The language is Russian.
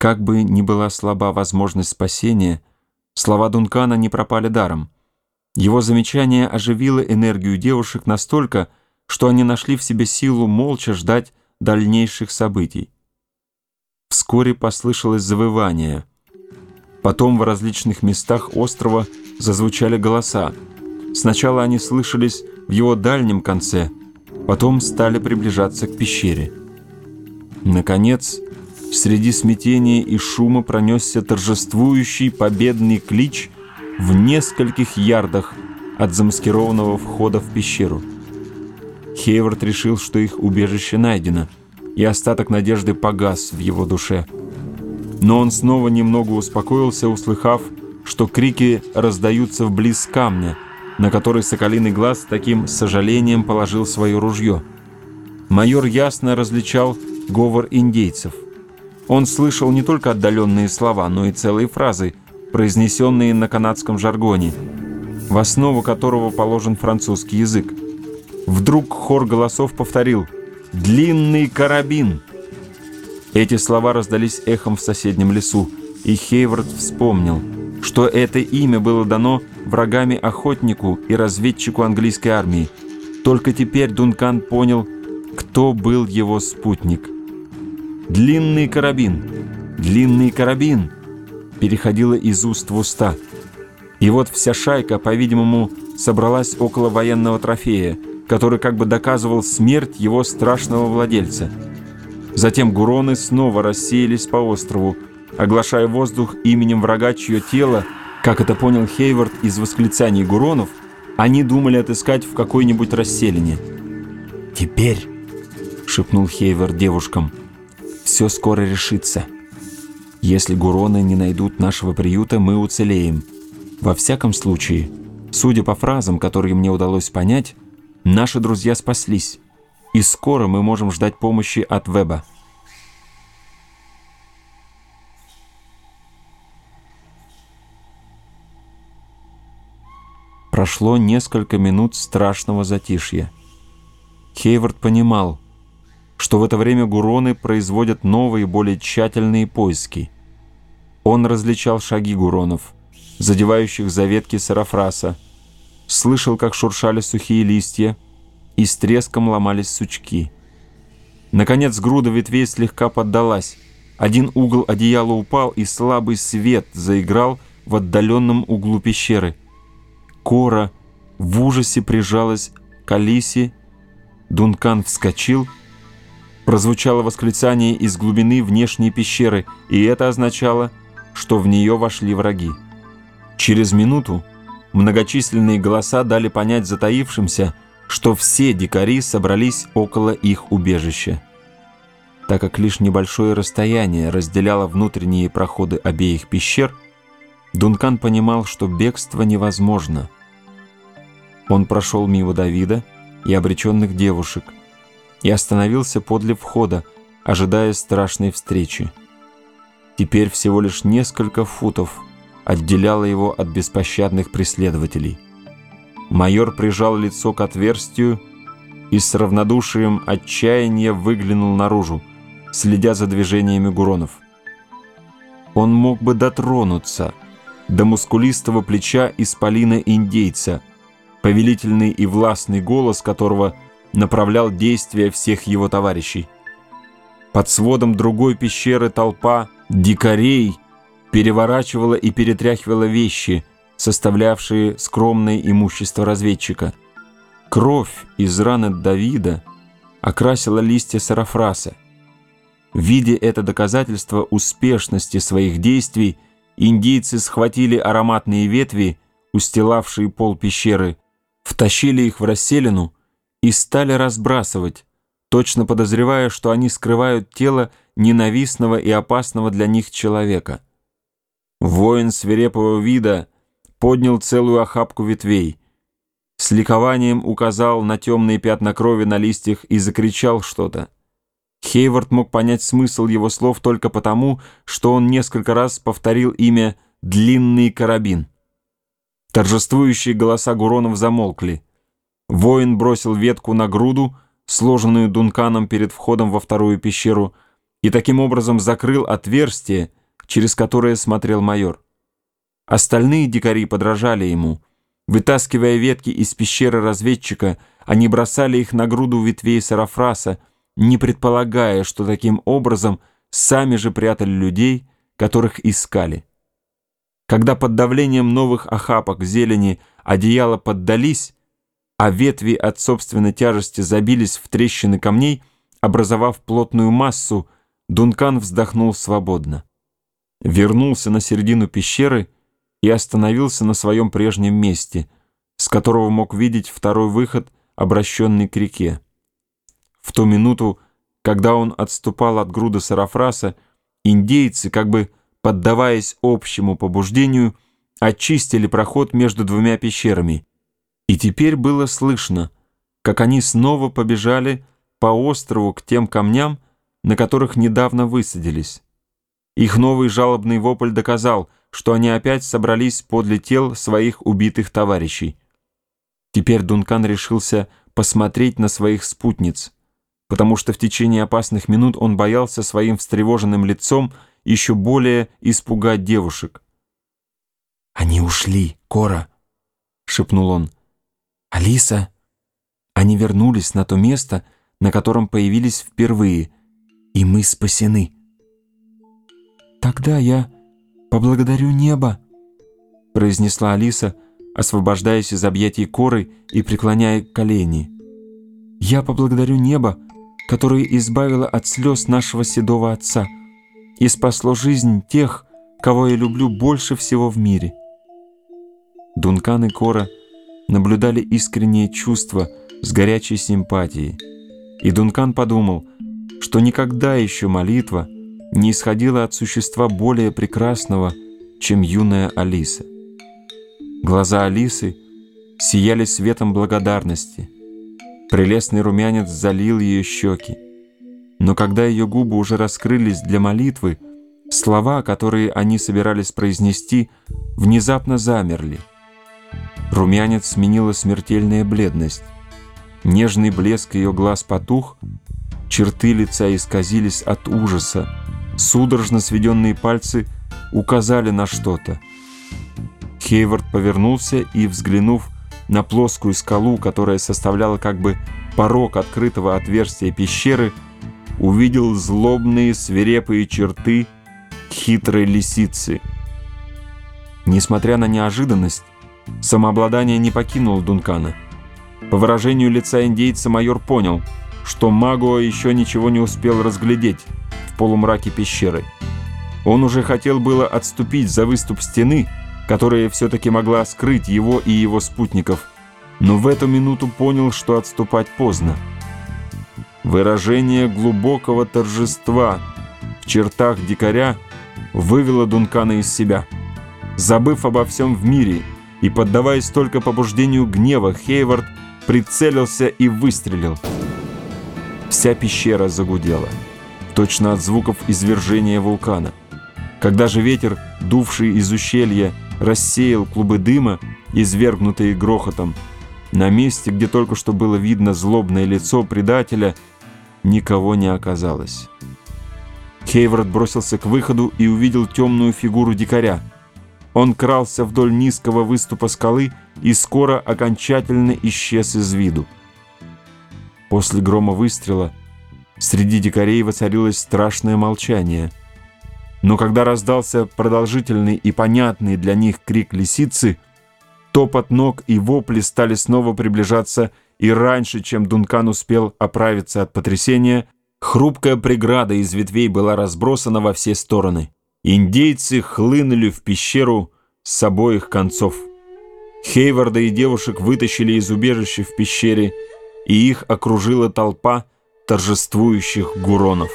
Как бы ни была слаба возможность спасения, слова Дункана не пропали даром. Его замечание оживило энергию девушек настолько, что они нашли в себе силу молча ждать дальнейших событий. Вскоре послышалось завывание. Потом в различных местах острова зазвучали голоса. Сначала они слышались в его дальнем конце, потом стали приближаться к пещере. Наконец, Среди смятения и шума пронесся торжествующий победный клич в нескольких ярдах от замаскированного входа в пещеру. Хейвард решил, что их убежище найдено, и остаток надежды погас в его душе. Но он снова немного успокоился, услыхав, что крики раздаются вблиз камня, на который соколиный глаз таким сожалением положил свое ружье. Майор ясно различал говор индейцев – он слышал не только отдаленные слова, но и целые фразы, произнесенные на канадском жаргоне, в основу которого положен французский язык. Вдруг хор голосов повторил «Длинный карабин!». Эти слова раздались эхом в соседнем лесу, и Хейвард вспомнил, что это имя было дано врагами охотнику и разведчику английской армии. Только теперь Дункан понял, кто был его спутник – «Длинный карабин! Длинный карабин!» переходила из уст в уста. И вот вся шайка, по-видимому, собралась около военного трофея, который как бы доказывал смерть его страшного владельца. Затем гуроны снова рассеялись по острову, оглашая воздух именем врага, чье тело, как это понял Хейвард из восклицаний гуронов, они думали отыскать в какой-нибудь расселине. «Теперь», — шепнул Хейвард девушкам, — все скоро решится. Если гуроны не найдут нашего приюта, мы уцелеем. Во всяком случае, судя по фразам, которые мне удалось понять, наши друзья спаслись, и скоро мы можем ждать помощи от Веба. Прошло несколько минут страшного затишья. Хейвард понимал, что в это время гуроны производят новые, более тщательные поиски. Он различал шаги гуронов, задевающих за ветки сарафраса, слышал, как шуршали сухие листья и с треском ломались сучки. Наконец груда ветвей слегка поддалась, один угол одеяла упал, и слабый свет заиграл в отдаленном углу пещеры. Кора в ужасе прижалась к Алисе, Дункан вскочил — Прозвучало восклицание из глубины внешней пещеры, и это означало, что в нее вошли враги. Через минуту многочисленные голоса дали понять затаившимся, что все дикари собрались около их убежища. Так как лишь небольшое расстояние разделяло внутренние проходы обеих пещер, Дункан понимал, что бегство невозможно. Он прошел мимо Давида и обреченных девушек – и остановился подле входа, ожидая страшной встречи. Теперь всего лишь несколько футов отделяло его от беспощадных преследователей. Майор прижал лицо к отверстию и с равнодушием отчаяния выглянул наружу, следя за движениями гуронов. Он мог бы дотронуться до мускулистого плеча исполина индейца, повелительный и властный голос которого – направлял действия всех его товарищей. Под сводом другой пещеры толпа дикарей переворачивала и перетряхивала вещи, составлявшие скромное имущество разведчика. Кровь из раны Давида окрасила листья сарафраса. Видя это доказательство успешности своих действий, индейцы схватили ароматные ветви, устилавшие пол пещеры, втащили их в расселину и стали разбрасывать, точно подозревая, что они скрывают тело ненавистного и опасного для них человека. Воин свирепого вида поднял целую охапку ветвей, с ликованием указал на темные пятна крови на листьях и закричал что-то. Хейвард мог понять смысл его слов только потому, что он несколько раз повторил имя «длинный карабин». Торжествующие голоса Гуронов замолкли. Воин бросил ветку на груду, сложенную Дунканом перед входом во вторую пещеру, и таким образом закрыл отверстие, через которое смотрел майор. Остальные дикари подражали ему. Вытаскивая ветки из пещеры разведчика, они бросали их на груду ветвей сарафраса, не предполагая, что таким образом сами же прятали людей, которых искали. Когда под давлением новых охапок зелени одеяла поддались, а ветви от собственной тяжести забились в трещины камней, образовав плотную массу, Дункан вздохнул свободно. Вернулся на середину пещеры и остановился на своем прежнем месте, с которого мог видеть второй выход, обращенный к реке. В ту минуту, когда он отступал от груды сарафраса, индейцы, как бы поддаваясь общему побуждению, очистили проход между двумя пещерами. И теперь было слышно, как они снова побежали по острову к тем камням, на которых недавно высадились. Их новый жалобный вопль доказал, что они опять собрались подле тел своих убитых товарищей. Теперь Дункан решился посмотреть на своих спутниц, потому что в течение опасных минут он боялся своим встревоженным лицом еще более испугать девушек. «Они ушли, Кора!» — шепнул он. «Алиса!» Они вернулись на то место, на котором появились впервые, и мы спасены. «Тогда я поблагодарю небо», — произнесла Алиса, освобождаясь из объятий коры и преклоняя колени. «Я поблагодарю небо, которое избавило от слез нашего седого отца» и спасло жизнь тех, кого я люблю больше всего в мире. Дункан и Кора наблюдали искреннее чувство с горячей симпатией, и Дункан подумал, что никогда еще молитва не исходила от существа более прекрасного, чем юная Алиса. Глаза Алисы сияли светом благодарности. Прелестный румянец залил ее щеки. Но когда ее губы уже раскрылись для молитвы, слова, которые они собирались произнести, внезапно замерли. Румянец сменила смертельная бледность. Нежный блеск ее глаз потух, черты лица исказились от ужаса, судорожно сведенные пальцы указали на что-то. Хейвард повернулся и, взглянув на плоскую скалу, которая составляла как бы порог открытого отверстия пещеры, увидел злобные свирепые черты хитрой лисицы. Несмотря на неожиданность, самообладание не покинуло Дункана. По выражению лица индейца майор понял, что Магуа еще ничего не успел разглядеть в полумраке пещеры. Он уже хотел было отступить за выступ стены, которая все-таки могла скрыть его и его спутников, но в эту минуту понял, что отступать поздно. Выражение глубокого торжества в чертах дикаря вывело Дункана из себя. Забыв обо всем в мире и поддаваясь только побуждению гнева, Хейвард прицелился и выстрелил. Вся пещера загудела, точно от звуков извержения вулкана. Когда же ветер, дувший из ущелья, рассеял клубы дыма, извергнутые грохотом, на месте, где только что было видно злобное лицо предателя, никого не оказалось. Хейвард бросился к выходу и увидел темную фигуру дикаря. Он крался вдоль низкого выступа скалы и скоро окончательно исчез из виду. После грома выстрела среди дикарей воцарилось страшное молчание. Но когда раздался продолжительный и понятный для них крик лисицы — Топот ног и вопли стали снова приближаться, и раньше, чем Дункан успел оправиться от потрясения, хрупкая преграда из ветвей была разбросана во все стороны. Индейцы хлынули в пещеру с обоих концов. Хейварда и девушек вытащили из убежища в пещере, и их окружила толпа торжествующих гуронов.